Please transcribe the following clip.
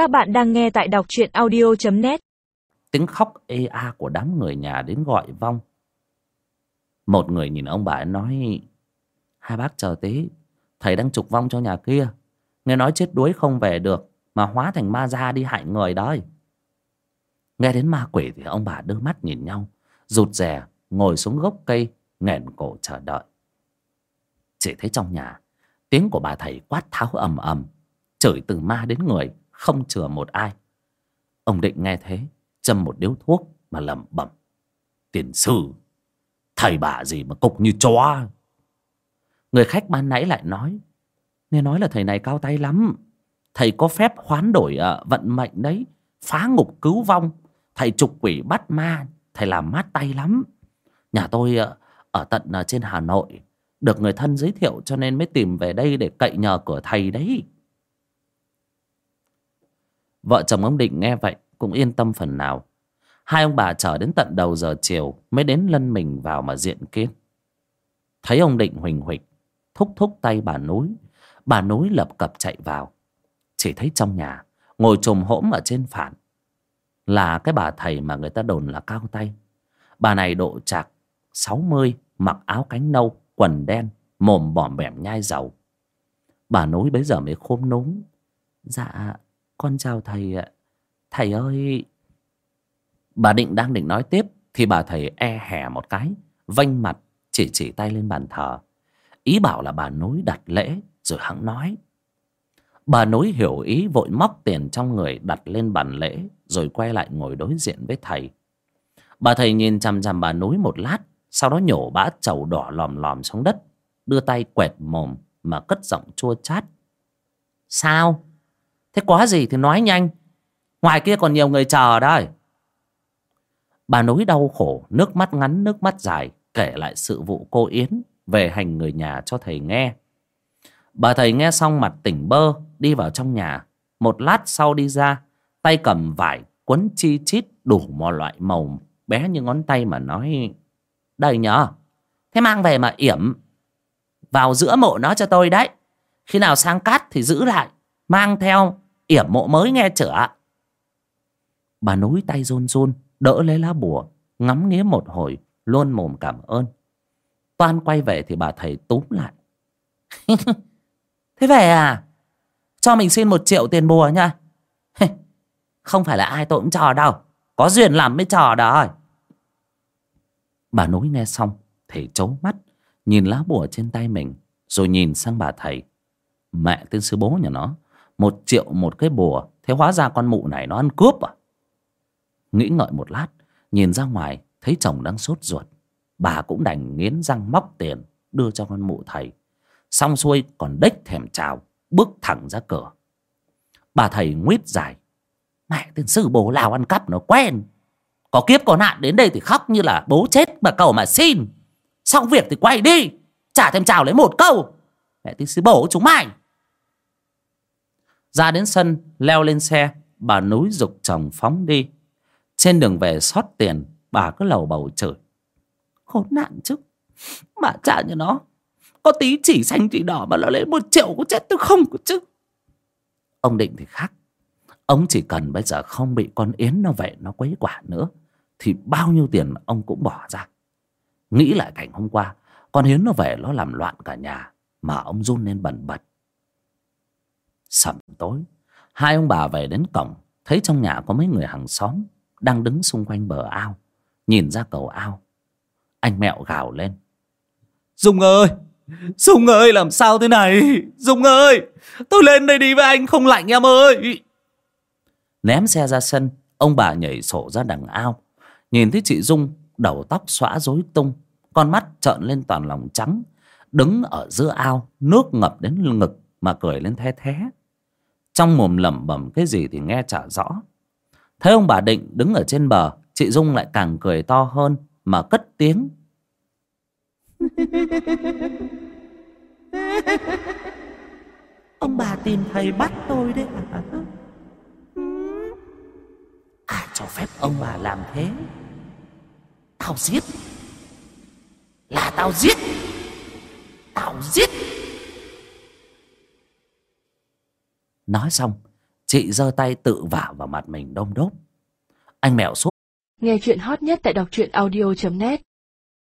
Các bạn đang nghe tại đọc truyện audio.net Tiếng khóc ê a của đám người nhà đến gọi vong. Một người nhìn ông bà ấy nói Hai bác chờ tí, Thầy đang trục vong cho nhà kia. Nghe nói chết đuối không về được, Mà hóa thành ma ra đi hại người đấy. Nghe đến ma quỷ thì ông bà đưa mắt nhìn nhau, Rụt rè, ngồi xuống gốc cây, nghẹn cổ chờ đợi. Chỉ thấy trong nhà, tiếng của bà thầy quát tháo ầm ầm, chửi từ ma đến người không chừa một ai. Ông định nghe thế châm một điếu thuốc mà lẩm bẩm. Tiền sư thầy bà gì mà cục như chó? Người khách ban nãy lại nói nghe nói là thầy này cao tay lắm. Thầy có phép hoán đổi uh, vận mệnh đấy phá ngục cứu vong. Thầy trục quỷ bắt ma thầy làm mát tay lắm. Nhà tôi uh, ở tận uh, trên hà nội được người thân giới thiệu cho nên mới tìm về đây để cậy nhờ cửa thầy đấy vợ chồng ông định nghe vậy cũng yên tâm phần nào. Hai ông bà chờ đến tận đầu giờ chiều mới đến lân mình vào mà diện kiến. Thấy ông định huỳnh huỳnh thúc thúc tay bà núi bà núi lập cập chạy vào. Chỉ thấy trong nhà, ngồi trồm hỗm ở trên phản. Là cái bà thầy mà người ta đồn là cao tay. Bà này độ chạc sáu mươi, mặc áo cánh nâu, quần đen, mồm bỏm bẻm nhai dầu. Bà nối bấy giờ mới khôm núm. Dạ con chào thầy ạ. Thầy ơi, bà định đang định nói tiếp thì bà thầy e hẻ một cái, vênh mặt, chỉ chỉ tay lên bàn thờ. Ý bảo là bà nối đặt lễ rồi hắn nói. Bà nối hiểu ý vội móc tiền trong người đặt lên bàn lễ rồi quay lại ngồi đối diện với thầy. Bà thầy nhìn chằm chằm bà nối một lát, sau đó nhổ bã trầu đỏ lòm lòm xuống đất, đưa tay quẹt mồm mà cất giọng chua chát. Sao? Thế có gì thì nói nhanh. Ngoài kia còn nhiều người chờ đấy bà nối đau khổ, nước mắt ngắn, nước mắt dài, kể lại sự vụ cô yến về hành người nhà cho thầy nghe. Bà thầy nghe xong mặt tỉnh bơ, đi vào trong nhà. Một lát sau đi ra, tay cầm vải quấn chi chít đủ mọi loại màu bé như ngón tay mà nói, đây nhờ, thế mang về mà yểm. Vào giữa mộ nó cho tôi đấy. Khi nào sang cát thì giữ lại mang theo yểm mộ mới nghe chửa bà nối tay run run, đỡ lấy lá bùa, ngắm nghía một hồi, luôn mồm cảm ơn. Toan quay về thì bà thầy túm lại. Thế về à? Cho mình xin một triệu tiền bùa nha. Không phải là ai tôi cũng trò đâu. Có duyên làm mới trò đó. Bà nối nghe xong thì trố mắt, nhìn lá bùa trên tay mình, rồi nhìn sang bà thầy. Mẹ tên sư bố nhà nó một triệu một cái bùa. Thế hóa ra con mụ này nó ăn cướp à? Nghĩ ngợi một lát, nhìn ra ngoài, thấy chồng đang sốt ruột. Bà cũng đành nghiến răng móc tiền, đưa cho con mụ thầy. Xong xuôi còn đếch thèm chào, bước thẳng ra cửa. Bà thầy nguyết dài. Mẹ tên sư bố lào ăn cắp nó quen. Có kiếp có nạn đến đây thì khóc như là bố chết mà cầu mà xin. Xong việc thì quay đi, chả thêm chào lấy một câu. Mẹ tên sư bố chúng mày ra đến sân, leo lên xe, bà núi dục chồng phóng đi. Trên đường về xót tiền, bà cứ lầu bầu chửi. Khốn nạn chứ mà trả như nó. Có tí chỉ xanh chỉ đỏ mà nó lấy một triệu có chết tôi không có chứ. Ông định thì khác. Ông chỉ cần bây giờ không bị con yến nó về nó quấy quả nữa, thì bao nhiêu tiền ông cũng bỏ ra. Nghĩ lại cảnh hôm qua, con yến nó về nó làm loạn cả nhà, mà ông run lên bần bật sẩm tối. Hai ông bà về đến cổng, thấy trong nhà có mấy người hàng xóm đang đứng xung quanh bờ ao, nhìn ra cầu ao. Anh mẹo gào lên. Dung ơi dung ơi, làm sao thế này? Dung ơi, tôi lên đây đi với anh, không lạnh em ơi. Ném xe ra sân, ông bà nhảy sổ ra đằng ao. Nhìn thấy chị dung, đầu tóc xõa rối tung, con mắt trợn lên toàn lòng trắng, đứng ở giữa ao, nước ngập đến ngực mà cười lên the thé trong mồm lẩm bẩm cái gì thì nghe chả rõ. Thấy ông bà định đứng ở trên bờ chị dung lại càng cười to hơn mà cất tiếng. Ông bà tìm thầy bắt tôi đấy. À ai cho phép ông bà làm thế? Tao giết. Là tao giết. Tao giết Nói xong, chị giơ tay tự vả vào mặt mình đông đốp anh mẹo suốt. Nghe chuyện hot nhất tại đọc truyện audio.net